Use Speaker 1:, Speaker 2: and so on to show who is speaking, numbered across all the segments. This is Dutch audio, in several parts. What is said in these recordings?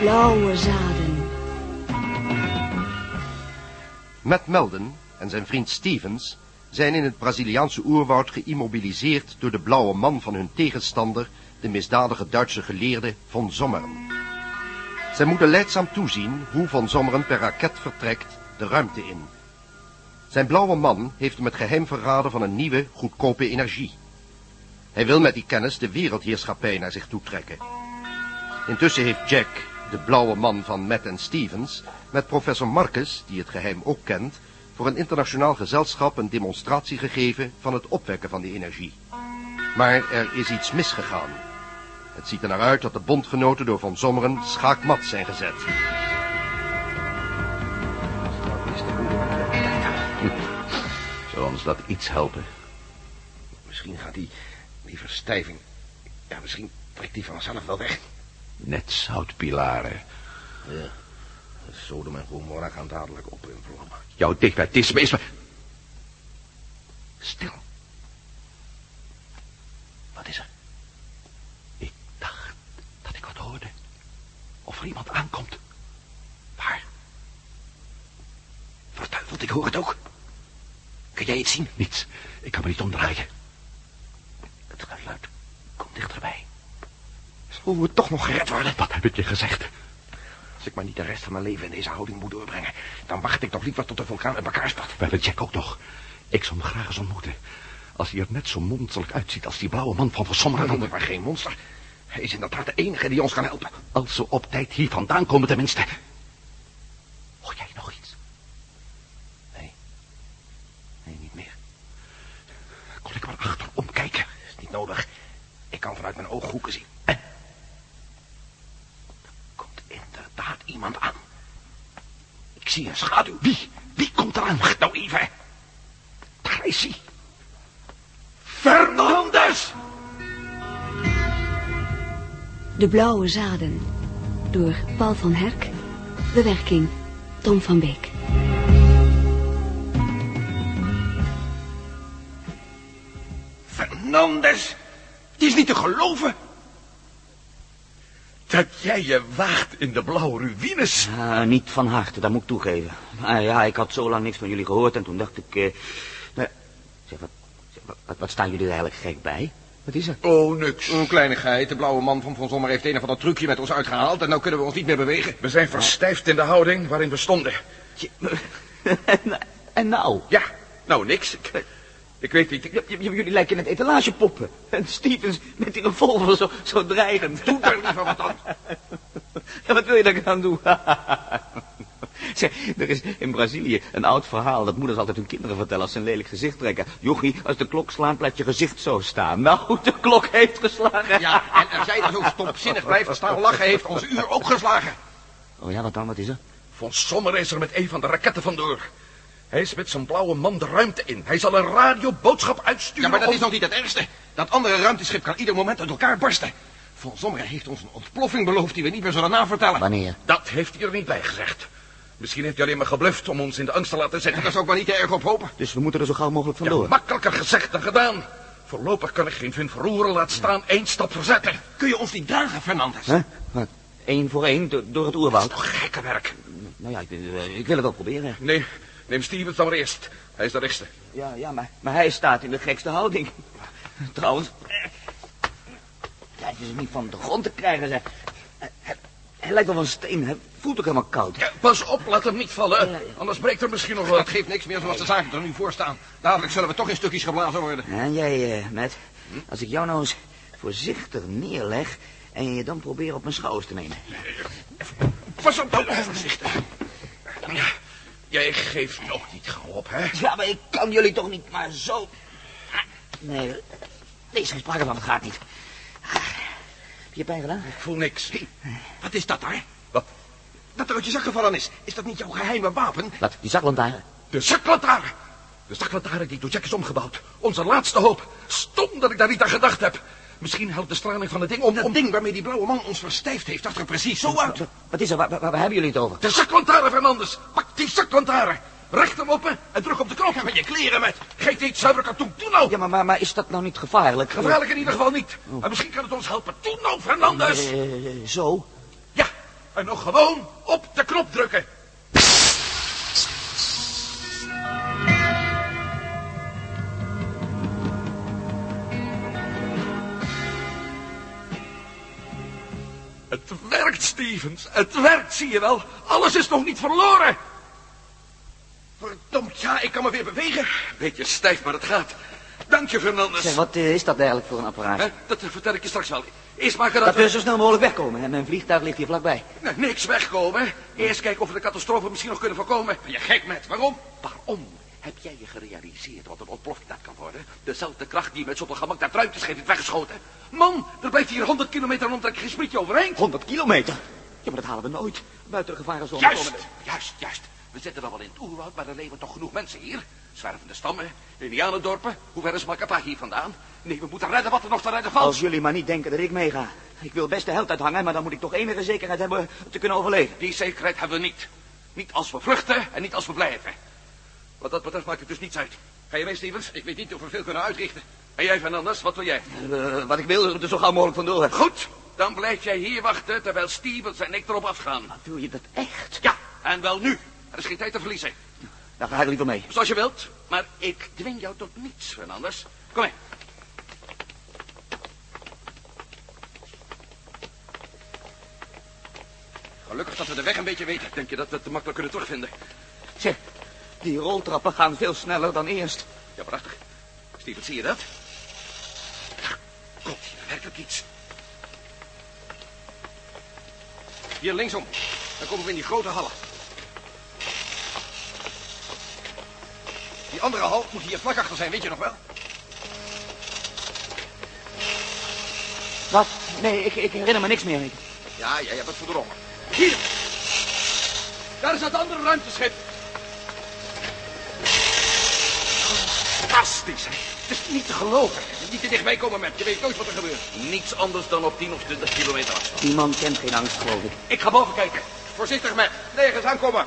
Speaker 1: Blauwe zaden.
Speaker 2: Matt Melden en zijn vriend Stevens zijn in het Braziliaanse oerwoud geïmmobiliseerd door de blauwe man van hun tegenstander, de misdadige Duitse geleerde Von Sommeren. Zij moeten leidzaam toezien hoe Von Sommeren per raket vertrekt de ruimte in. Zijn blauwe man heeft hem het geheim verraden van een nieuwe, goedkope energie. Hij wil met die kennis de wereldheerschappij naar zich toe trekken. Intussen heeft Jack, de blauwe man van Matt en Stevens, met professor Marcus, die het geheim ook kent, voor een internationaal gezelschap een demonstratie gegeven van het opwekken van die energie. Maar er is iets misgegaan. Het ziet er naar uit dat de bondgenoten door Van Sommeren schaakmat zijn gezet.
Speaker 3: Zou ons dat iets helpen?
Speaker 4: Misschien gaat die, die verstijving... Ja, misschien trekt die vanzelf wel weg.
Speaker 3: Net zoutpilaren.
Speaker 4: Ja. Sodom en Gomorra gaan dadelijk op in vlammen.
Speaker 3: Jouw defetisme is... me-
Speaker 4: Stil. Wat is er?
Speaker 3: Of er iemand aankomt. Waar?
Speaker 4: Verduiveld, ik hoor het ook. Kun jij iets zien?
Speaker 3: Niets. Ik kan me niet omdraaien.
Speaker 4: Het geluid komt dichterbij. Zullen we toch nog gered worden?
Speaker 3: Wat heb ik je gezegd?
Speaker 4: Als ik maar niet de rest van mijn leven in deze houding moet doorbrengen... dan wacht ik toch liever tot de vulkaan uit elkaar spat.
Speaker 3: Wel, het Jack ook nog. Ik zou hem graag eens ontmoeten. Als hij er net zo monsterlijk uitziet als die blauwe man van
Speaker 4: noem het maar geen monster. Hij is inderdaad de enige die ons kan helpen.
Speaker 3: Als ze op tijd hier vandaan komen tenminste. Hoor jij nog iets?
Speaker 4: Nee. Nee, niet meer.
Speaker 3: Kon ik maar achterom kijken?
Speaker 4: Is niet nodig. Ik kan vanuit mijn ooghoeken zien. Er komt inderdaad iemand aan. Ik zie een schaduw.
Speaker 3: Wie? Wie komt eraan?
Speaker 4: Wacht nou even.
Speaker 3: Daar is hij.
Speaker 1: De blauwe zaden. Door Paul van Herk. Bewerking Tom van Beek.
Speaker 4: Fernandes! Het is niet te geloven.
Speaker 3: Dat jij je waagt in de blauwe ruïnes.
Speaker 5: Ah, niet van harte, dat moet ik toegeven. Maar ja, ik had zo lang niks van jullie gehoord en toen dacht ik... eh, nou, zeg, wat, zeg, wat, wat, wat staan jullie er eigenlijk gek bij? Wat is er?
Speaker 3: Oh, niks.
Speaker 4: Een kleinigheid. De blauwe man van Van Sommer heeft een of ander trucje met ons uitgehaald... en nou kunnen we ons niet meer bewegen.
Speaker 3: We zijn verstijfd in de houding waarin we stonden.
Speaker 5: en, en nou?
Speaker 3: Ja, nou niks. Ik, ik weet niet.
Speaker 5: J- j- jullie lijken net etalagepoppen. En Stevens met die revolver zo, zo dreigend.
Speaker 4: Doe daar liever wat aan.
Speaker 5: Ja, wat wil je dat ik aan doe? zeg, er is in Brazilië een oud verhaal dat moeders altijd hun kinderen vertellen als ze een lelijk gezicht trekken. Jochie, als de klok slaat, blijft je gezicht zo staan. Nou, de klok heeft geslagen.
Speaker 4: Ja, en als jij daar zo stomzinnig blijft staan lachen... heeft ons uur ook geslagen.
Speaker 5: Oh ja, wat dan? Wat is er?
Speaker 3: Van Sommer is er met een van de raketten vandoor. Hij is met zijn blauwe man de ruimte in. Hij zal een radioboodschap uitsturen.
Speaker 4: Ja, maar dat
Speaker 3: om-
Speaker 4: is nog niet het ergste. Dat andere ruimteschip kan ieder moment uit elkaar barsten. Van Sommer heeft ons een ontploffing beloofd die we niet meer zullen navertellen.
Speaker 5: Wanneer?
Speaker 3: Dat heeft hij er niet bij gezegd. Misschien heeft hij alleen maar gebluft om ons in de angst te laten zetten.
Speaker 4: Daar zou ik maar niet te erg op hopen.
Speaker 5: Dus we moeten er zo gauw mogelijk
Speaker 3: Ja,
Speaker 5: vandoor.
Speaker 3: makkelijker gezegd dan gedaan. Voorlopig kan ik geen vin verroeren, laat staan één stap verzetten.
Speaker 4: Kun je ons niet dragen, Fernandes?
Speaker 5: Hè? Wat? Eén voor één, do- door het oerwoud?
Speaker 3: Toch gekke werk.
Speaker 5: Nou ja, ik, eh, ik wil het wel proberen.
Speaker 3: Nee, neem Stevens dan maar eerst. Hij is de rechtste.
Speaker 5: Ja, ja, maar, maar hij staat in de gekste houding. Trouwens, hij is niet van de grond te krijgen, zeg. Hij, lijkt wel van steen, hij voelt ook helemaal koud.
Speaker 3: Ja, pas op, laat hem niet vallen.
Speaker 5: Ja, ja.
Speaker 3: Anders breekt er misschien nog
Speaker 4: Dat
Speaker 3: wat.
Speaker 4: geeft niks meer zoals de zaken er nu voor staan. Dadelijk zullen we toch in stukjes geblazen worden.
Speaker 5: En jij, eh Matt, als ik jou nou eens voorzichtig neerleg... en je dan probeert op mijn schouders te nemen.
Speaker 3: Pas op, nou, voorzichtig. Ja, jij geeft nog niet gauw op, hè?
Speaker 5: Ja, maar ik kan jullie toch niet maar zo... Nee, geen sprake van, het gaat niet. Heb je pijn gedaan?
Speaker 3: Ik voel niks.
Speaker 4: Wat is dat daar?
Speaker 3: Wat?
Speaker 4: Dat er uit je zak gevallen is. Is dat niet jouw geheime wapen?
Speaker 5: Wat, die zaklantaarn?
Speaker 3: De zaklantaarn. De zaklantaarn die door Jack is omgebouwd. Onze laatste hoop. Stom dat ik daar niet aan gedacht heb. Misschien helpt de straling van het ding om...
Speaker 4: Dat
Speaker 3: om...
Speaker 4: ding waarmee die blauwe man ons verstijfd heeft, zag er precies zo uit.
Speaker 5: Wat, wat is er? Waar, waar, waar hebben jullie het over?
Speaker 3: De zaklantaarn, Fernandes. Pak die zaklantaarn. Recht hem open en druk op de knop.
Speaker 4: Met je kleren met.
Speaker 3: Geef dit zuiver katoen. Toe nou.
Speaker 5: Ja, maar, maar, maar is dat nou niet gevaarlijk?
Speaker 3: Gevaarlijk in ieder geval niet. Maar misschien kan het ons helpen. Toe nou, Fernandes.
Speaker 5: Eh, zo?
Speaker 3: Ja, en nog gewoon op de knop drukken. Het werkt, Stevens. Het werkt, zie je wel. Alles is nog niet verloren.
Speaker 4: Verdomd, ja, ik kan me weer bewegen.
Speaker 3: Beetje stijf, maar het gaat. Dank je, Fernandes.
Speaker 5: Zeg, wat eh, is dat eigenlijk voor een apparaat?
Speaker 3: Hè, dat eh, vertel ik je straks wel. Eerst maken dat
Speaker 5: Dat
Speaker 3: we...
Speaker 5: we zo snel mogelijk wegkomen. En mijn vliegtuig ligt hier vlakbij.
Speaker 3: Nee, niks wegkomen. Eerst kijken of we de catastrofe misschien nog kunnen voorkomen.
Speaker 4: Ben je gek met? Waarom?
Speaker 3: Waarom? Heb jij je gerealiseerd wat een ontploffing dat kan worden? Dezelfde kracht die met zoveel gemak dat ruimteschip heeft weggeschoten. Man, er blijft hier 100 kilometer en omtrek geen sprietje overheen.
Speaker 5: 100 kilometer? Ja, maar dat halen we nooit. Buiten de gevarenzone
Speaker 3: Juist, juist, juist. We zitten dan wel in het oerwoud, maar er leven toch genoeg mensen hier. Zwervende stammen, indianendorpen. Hoe ver is Macapa hier vandaan? Nee, we moeten redden wat er nog te redden valt.
Speaker 5: Als jullie maar niet denken dat ik meega. Ik wil best de held uithangen, maar dan moet ik toch enige zekerheid hebben te kunnen overleven.
Speaker 3: Die zekerheid hebben we niet. Niet als we vluchten en niet als we blijven. Wat dat betreft maakt het dus niets uit. Ga je mee, Stevens?
Speaker 4: Ik weet niet of we veel kunnen uitrichten.
Speaker 3: En jij, Fernandes, wat wil jij?
Speaker 5: Eh, wat ik wil, is er zo gauw mogelijk vandoor.
Speaker 3: Goed, dan blijf jij hier wachten terwijl Stevens en ik erop afgaan.
Speaker 5: Wil je dat echt?
Speaker 3: Ja, en wel nu. Er is geen tijd te verliezen.
Speaker 5: Dan ga ik liever mee.
Speaker 3: Zoals je wilt, maar ik dwing jou tot niets, Fernandes. Kom mee.
Speaker 4: Gelukkig dat we de weg een beetje weten.
Speaker 3: Denk je dat we het te makkelijk kunnen terugvinden?
Speaker 5: Zeg, die roltrappen gaan veel sneller dan eerst.
Speaker 3: Ja, prachtig. Stevens, zie je dat? Komt hier werkelijk iets.
Speaker 4: Hier linksom. Dan komen we in die grote hallen. Die andere hal moet hier vlak achter zijn, weet je nog wel?
Speaker 5: Wat? Nee, ik, ik herinner me niks meer. Ik-
Speaker 4: Ja, jij hebt het verdrongen.
Speaker 3: Hier! Daar is dat andere ruimteschip. Fantastisch, hè?
Speaker 4: Het is niet te geloven. Niet te dichtbij komen met. Je weet nooit wat er gebeurt.
Speaker 3: Niets anders dan op 10 of 20 kilometer afstand.
Speaker 5: Die man kent geen angst, geloof ik.
Speaker 3: Ik ga boven kijken.
Speaker 4: Voorzichtig met. Nergens aankomen.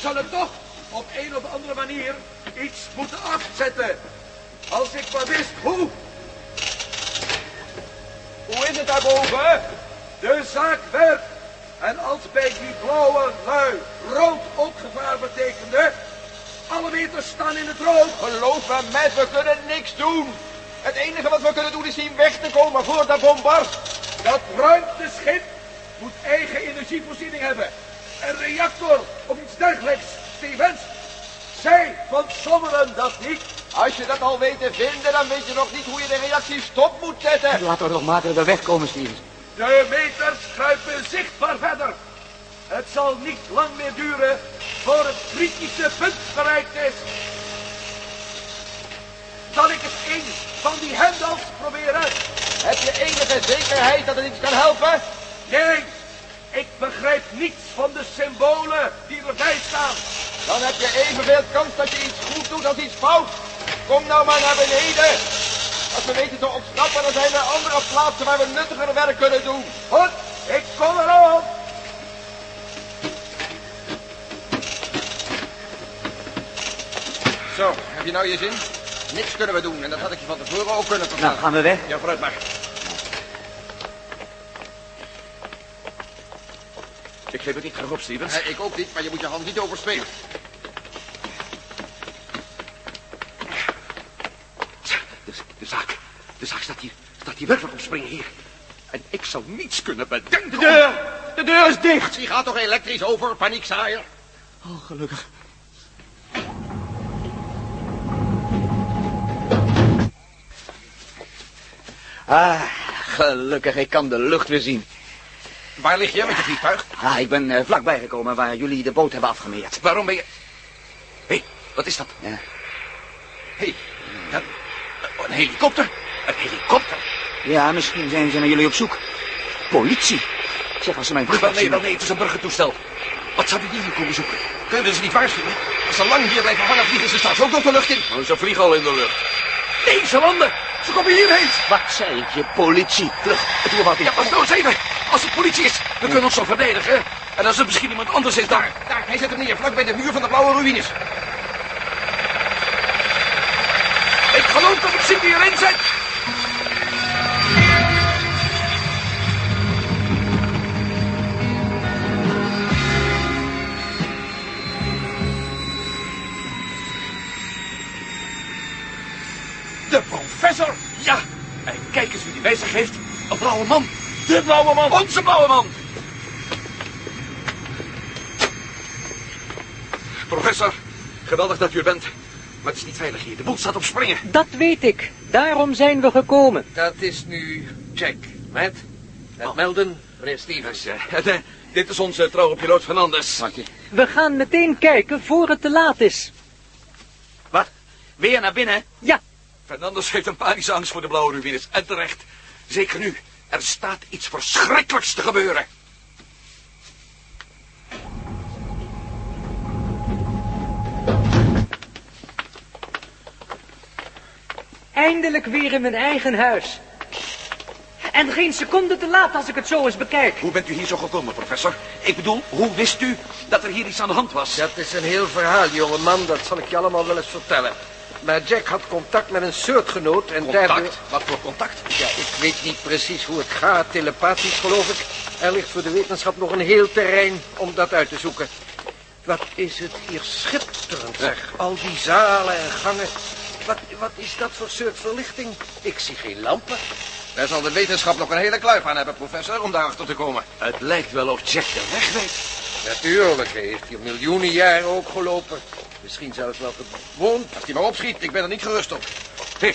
Speaker 3: Zullen toch op een of andere manier iets moeten afzetten. Als ik maar wist hoe. Hoe is het daarboven? De zaak werkt. En als bij die blauwe lui rood ook gevaar betekende... alle meters staan in het rood.
Speaker 4: Geloof me, met, we kunnen niks doen. Het enige wat we kunnen doen is zien weg te komen voor de bom barst.
Speaker 3: Dat ruimteschip moet eigen energievoorziening hebben. Een reactor of iets dergelijks. Stevens, zij van sommeren dat niet.
Speaker 4: Als je dat al weet te vinden, dan weet je nog niet hoe je de reactie stop moet zetten.
Speaker 5: Laten we toch maken dat we wegkomen, Stevens.
Speaker 3: De meters kruipen zichtbaar verder. Het zal niet lang meer duren voor het kritische punt bereikt is. Zal ik het een van die hendels proberen?
Speaker 4: Heb je enige zekerheid dat het iets kan helpen?
Speaker 3: Nee, ik begrijp niets van de symbolen die erbij staan.
Speaker 4: Dan heb je evenveel kans dat je iets goed doet als iets fout. Kom nou maar naar beneden. Als we weten te ontsnappen, dan zijn er andere plaatsen waar we nuttiger werk kunnen doen.
Speaker 3: Goed, ik kom erop.
Speaker 4: Zo, heb je nou je zin? Niks kunnen we doen en dat had ik je van tevoren ook kunnen vertellen.
Speaker 5: Nou, gaan we weg.
Speaker 3: Ja, vooruit maar. Ik geef het niet graag op, Stevens.
Speaker 4: Ik ook niet, maar je moet je hand niet overspelen.
Speaker 3: De, de zaak, de zaak staat hier, staat hier werkelijk op springen hier. En ik zou niets kunnen bedenken.
Speaker 5: De deur! De deur is dicht!
Speaker 4: Die gaat toch elektrisch over, paniekzaaier?
Speaker 5: Oh, gelukkig. Ah, gelukkig, ik kan de lucht weer zien.
Speaker 4: Waar lig je met je vliegtuig?
Speaker 5: Ah, ik ben eh, vlakbij gekomen waar jullie de boot hebben afgemeerd.
Speaker 3: Waarom ben je... Hé, hey, wat is dat?
Speaker 5: Ja.
Speaker 3: Hé, hey, dat... Een helikopter? Een helikopter?
Speaker 5: Ja, misschien zijn ze naar jullie op zoek. Politie. Zeg, als ze mijn
Speaker 3: Wel
Speaker 5: vliegtuig
Speaker 3: nee, wel nee, het is een burgertoestel. Wat zouden die hier komen zoeken?
Speaker 4: Kunnen we ze niet waarschuwen? Als ze lang hier blijven hangen, vliegen ze straks ook nog de lucht in.
Speaker 3: Oh, ze vliegen al in de lucht. Nee, ze landen. Ze komen hierheen.
Speaker 5: Wat zei je? Politie. Vlug, het in.
Speaker 3: Ja, pas nou eens even. Als het politie is, we kunnen ons zo verdedigen. En als er misschien iemand anders is daar.
Speaker 6: Daar, hij zet hem neer, vlak bij de muur van de blauwe ruïnes.
Speaker 3: Ik geloof dat ik wie erin professor? Ja. En kijk eens wie die bij zich heeft. Een blauwe man. De blauwe man. Onze blauwe man. Professor, geweldig dat u er bent. Maar het is niet veilig hier. De boel staat op springen.
Speaker 7: Dat weet ik. Daarom zijn we gekomen.
Speaker 6: Dat is nu Jack, Matt. Matt Melden, meneer Stevens.
Speaker 3: Dus, eh, eh, dit is onze trouwe piloot Fernandes.
Speaker 7: We gaan meteen kijken voor het te laat is.
Speaker 5: Wat? Weer naar binnen?
Speaker 7: Ja,
Speaker 3: Fernandes heeft een panische angst voor de blauwe ruïnes. En terecht. Zeker nu. Er staat iets verschrikkelijks te gebeuren.
Speaker 7: eindelijk weer in mijn eigen huis. En geen seconde te laat als ik het zo eens bekijk.
Speaker 3: Hoe bent u hier zo gekomen, professor? Ik bedoel, hoe wist u dat er hier iets aan de hand was?
Speaker 6: Dat is een heel verhaal, jongeman. Dat zal ik je allemaal wel eens vertellen. Maar Jack had contact met een soortgenoot en
Speaker 3: Contact?
Speaker 6: daardoor...
Speaker 3: Wat voor contact?
Speaker 6: Ja, ik weet niet precies hoe het gaat, telepathisch geloof ik. Er ligt voor de wetenschap nog een heel terrein om dat uit te zoeken. Wat is het hier schitterend, zeg. Al die zalen en gangen. Wat, wat is dat voor soort verlichting? Ik zie geen lampen.
Speaker 4: Daar zal de wetenschap nog een hele kluif aan hebben, professor, om daarachter te komen.
Speaker 3: Het lijkt wel of Jack de weg weet.
Speaker 6: Natuurlijk, hij heeft hier miljoenen jaren ook gelopen. Misschien zelfs wel gewoond.
Speaker 4: Als hij maar opschiet, ik ben er niet gerust op.
Speaker 3: Hé,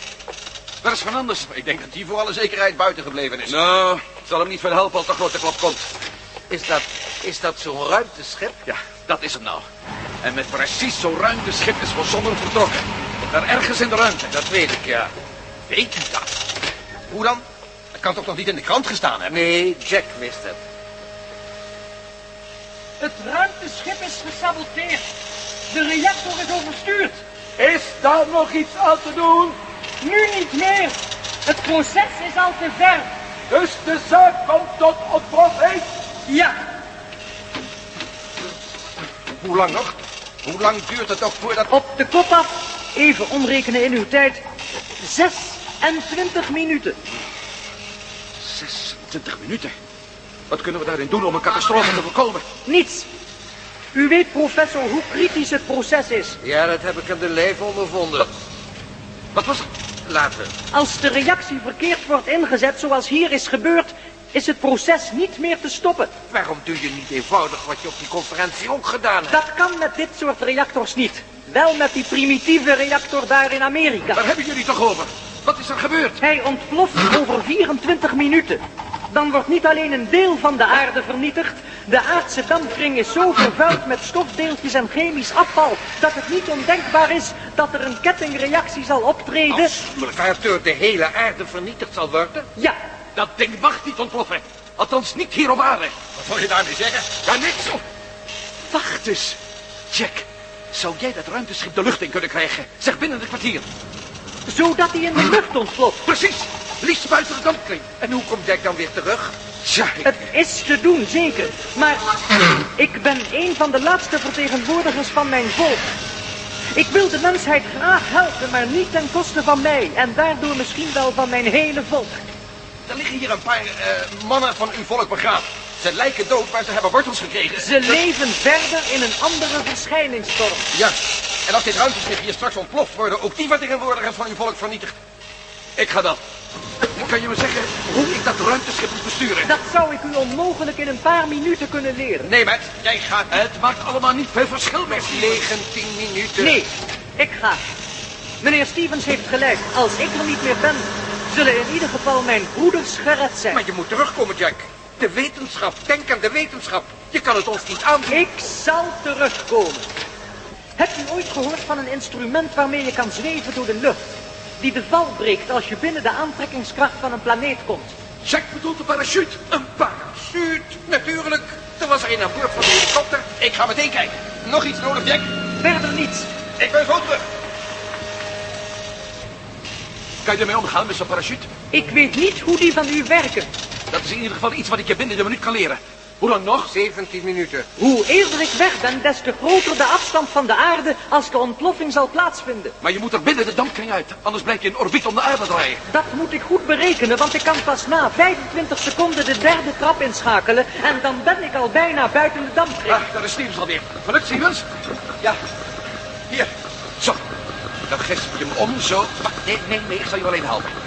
Speaker 3: waar is Fernandes?
Speaker 4: Ik denk dat hij voor alle zekerheid buiten gebleven is.
Speaker 3: Nou, het zal hem niet veel helpen als de grote klap komt.
Speaker 6: Is dat, is dat zo'n ruimteschip?
Speaker 3: Ja, dat is hem nou. En met precies zo'n ruimteschip is van Zonder vertrokken. Daar ergens in de ruimte.
Speaker 6: Dat weet ik, ja.
Speaker 3: Weet u dat?
Speaker 4: Hoe dan? Dat kan toch nog niet in de krant gestaan hebben?
Speaker 6: Nee, Jack wist het.
Speaker 7: Het ruimteschip is gesaboteerd. De reactor is overstuurd.
Speaker 3: Is daar nog iets aan te doen?
Speaker 7: Nu niet meer. Het proces is al te ver.
Speaker 3: Dus de zaak komt tot ontplofing?
Speaker 7: Ja,
Speaker 4: Hoe lang nog? Hoe lang duurt het nog voordat...
Speaker 7: op de kop af. Even omrekenen in uw tijd. 26 minuten.
Speaker 3: 26 minuten. Wat kunnen we daarin doen om een catastrofe te voorkomen?
Speaker 7: Niets. U weet, professor, hoe kritisch het proces is.
Speaker 6: Ja, dat heb ik aan de lijf ondervonden.
Speaker 3: Wat was het?
Speaker 6: Laten we.
Speaker 7: Als de reactie verkeerd wordt ingezet, zoals hier is gebeurd, is het proces niet meer te stoppen.
Speaker 6: Waarom doe je niet eenvoudig wat je op die conferentie ook gedaan hebt?
Speaker 7: Dat kan met dit soort reactors niet. Wel met die primitieve reactor daar in Amerika.
Speaker 3: Waar hebben jullie toch over? Wat is er gebeurd?
Speaker 7: Hij ontploft over 24 minuten. Dan wordt niet alleen een deel van de aarde vernietigd. De aardse dampkring is zo vervuild met stofdeeltjes en chemisch afval... dat het niet ondenkbaar is dat er een kettingreactie zal optreden.
Speaker 6: Waardoor de hele aarde vernietigd zal worden?
Speaker 7: Ja,
Speaker 3: Dat ding mag niet ontploffen. Althans niet hier op aarde.
Speaker 4: Wat wil je daarmee zeggen?
Speaker 3: Ja, niks. Oh. Wacht eens. Jack, zou jij dat ruimteschip de lucht in kunnen krijgen? Zeg binnen een kwartier.
Speaker 7: zodat hij in de lucht ontploft.
Speaker 3: Precies. Liefst buiten de dampkring.
Speaker 6: En hoe komt Jack dan weer terug?
Speaker 3: Tja, ik...
Speaker 7: Het is te doen, zeker. Maar ik ben een van de laatste vertegenwoordigers van mijn volk. Ik wil de mensheid graag helpen, maar niet ten koste van mij. En daardoor misschien wel van mijn hele volk.
Speaker 4: Er liggen hier een paar eh, mannen van uw volk begraven. Ze lijken dood, maar ze hebben wortels gekregen.
Speaker 7: Ze leven verder in een andere verschijningsvorm.
Speaker 4: Ja, en als dit ruimteschip hier straks ontploft, worden ook die vertegenwoordigers van uw volk vernietigd.
Speaker 3: Ik ga Kan je me zeggen hoe ik dat ruimteschip moet besturen?
Speaker 7: Dat zou ik u onmogelijk in een paar minuten kunnen leren.
Speaker 4: Nee, Matt, jij gaat...
Speaker 3: Het maakt allemaal niet veel verschil meer.
Speaker 6: 19 minuten.
Speaker 7: Nee, ik ga. Meneer Stevens heeft gelijk. Als ik er niet meer ben, zullen in ieder geval mijn broeders gered zijn.
Speaker 6: Maar je moet terugkomen, Jack. De wetenschap. Denk aan de wetenschap. Je kan het ons niet aandoen.
Speaker 7: Ik zal terugkomen. Hebt u ooit gehoord van een instrument waarmee je kan zweven door de lucht? Die de val breekt als je binnen de aantrekkingskracht van een planeet komt.
Speaker 3: Jack bedoelt een parachute. Een parachute.
Speaker 6: Natuurlijk. Er was er een aan boord van de helikopter.
Speaker 4: Ik ga meteen kijken. Nog iets nodig, Jack?
Speaker 7: Verder niets.
Speaker 4: Ik ben zo terug.
Speaker 3: Kan je ermee omgaan met zo'n parachute?
Speaker 7: Ik weet niet hoe die van u werken.
Speaker 3: Dat is in ieder geval iets wat ik je binnen de minuut kan leren. Hoe lang nog?
Speaker 6: 17 minuten.
Speaker 7: Hoe eerder ik weg ben, des te groter de afstand van de aarde als de ontploffing zal plaatsvinden.
Speaker 3: Maar je moet er binnen de dampkring uit. Anders blijf je in orbiet om de aarde draaien.
Speaker 7: Dat moet ik goed berekenen, want ik kan pas na 25 seconden de derde trap inschakelen en dan ben ik al bijna buiten de dampkring.
Speaker 3: Ah, daar is Stevens alweer. Gelukt, Stevens? Ja. Hier. Zo. Dan gesp je hem om, zo. Wacht, nee, nee, nee, ik zal je alleen helpen.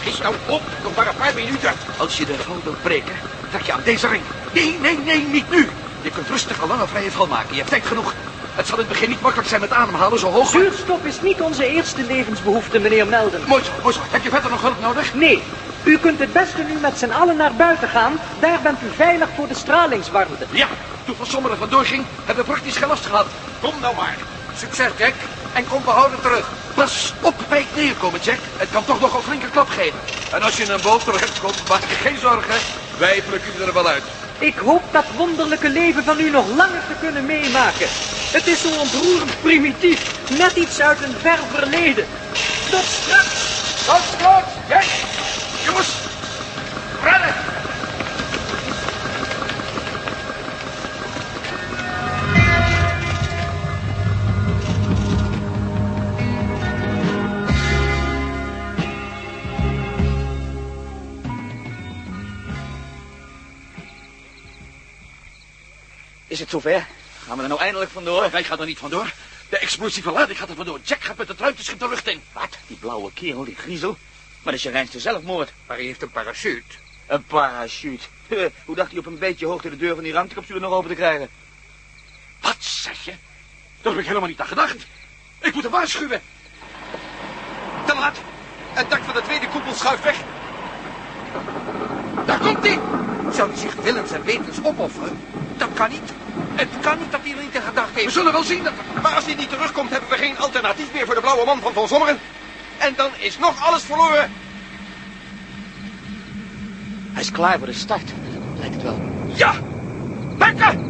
Speaker 3: Schiet nou op, nog maar een paar minuten. Als je de val wilt breken, trek je aan deze ring. Nee, nee, nee, niet nu. Je kunt rustig een lange vrije val maken. Je hebt tijd genoeg. Het zal in het begin niet makkelijk zijn met ademhalen zo hoog.
Speaker 7: Zuurstof is niet onze eerste levensbehoefte, meneer Melden.
Speaker 3: Mooi zo, mooi zo. Heb je verder nog hulp nodig?
Speaker 7: Nee, u kunt het beste nu met z'n allen naar buiten gaan. Daar bent u veilig voor de stralingswarmte.
Speaker 3: Ja, toen Van Sommeren vandoor ging, hebben we praktisch geen last gehad. Kom nou maar.
Speaker 6: Succes, Jack. En kom behouden terug.
Speaker 3: Pas op bij het neerkomen, Jack. Het kan toch nog een flinke klap geven. En als je in een boot terechtkomt, maak je geen zorgen. Wij plukken je er wel uit.
Speaker 7: Ik hoop dat wonderlijke leven van u nog langer te kunnen meemaken. Het is zo ontroerend primitief, net iets uit een ver verleden. Tot straks!
Speaker 3: Tot slot, Jack.
Speaker 5: Het zover? Gaan we er nou eindelijk vandoor?
Speaker 3: Wij gaan er niet vandoor. De explosieve lading gaat er vandoor. Jack gaat met het ruimteschip de lucht in.
Speaker 5: Wat? Die blauwe kerel, die griezel? Maar dat is je reinste zelfmoord.
Speaker 6: Maar hij heeft een parachute.
Speaker 5: Een parachute. Hoe dacht hij op een beetje hoogte de deur van die ruimtecapsule nog open te krijgen?
Speaker 3: Wat zeg je? Daar heb ik helemaal niet aan gedacht. Ik moet hem waarschuwen.
Speaker 4: Te laat. Het dak van de tweede koepel schuift weg.
Speaker 3: Daar komt hij.
Speaker 6: Zou hij zich willens en wetens opofferen? Dat kan niet. Het kan niet dat hij er niet in gedacht
Speaker 3: We
Speaker 6: heeft.
Speaker 3: zullen wel zien dat...
Speaker 4: Maar als hij niet terugkomt, hebben we geen alternatief meer voor de blauwe man van Van Sommeren. En dan is nog alles verloren.
Speaker 5: Hij is klaar voor de start. Lijkt het wel.
Speaker 3: Ja! Lekker!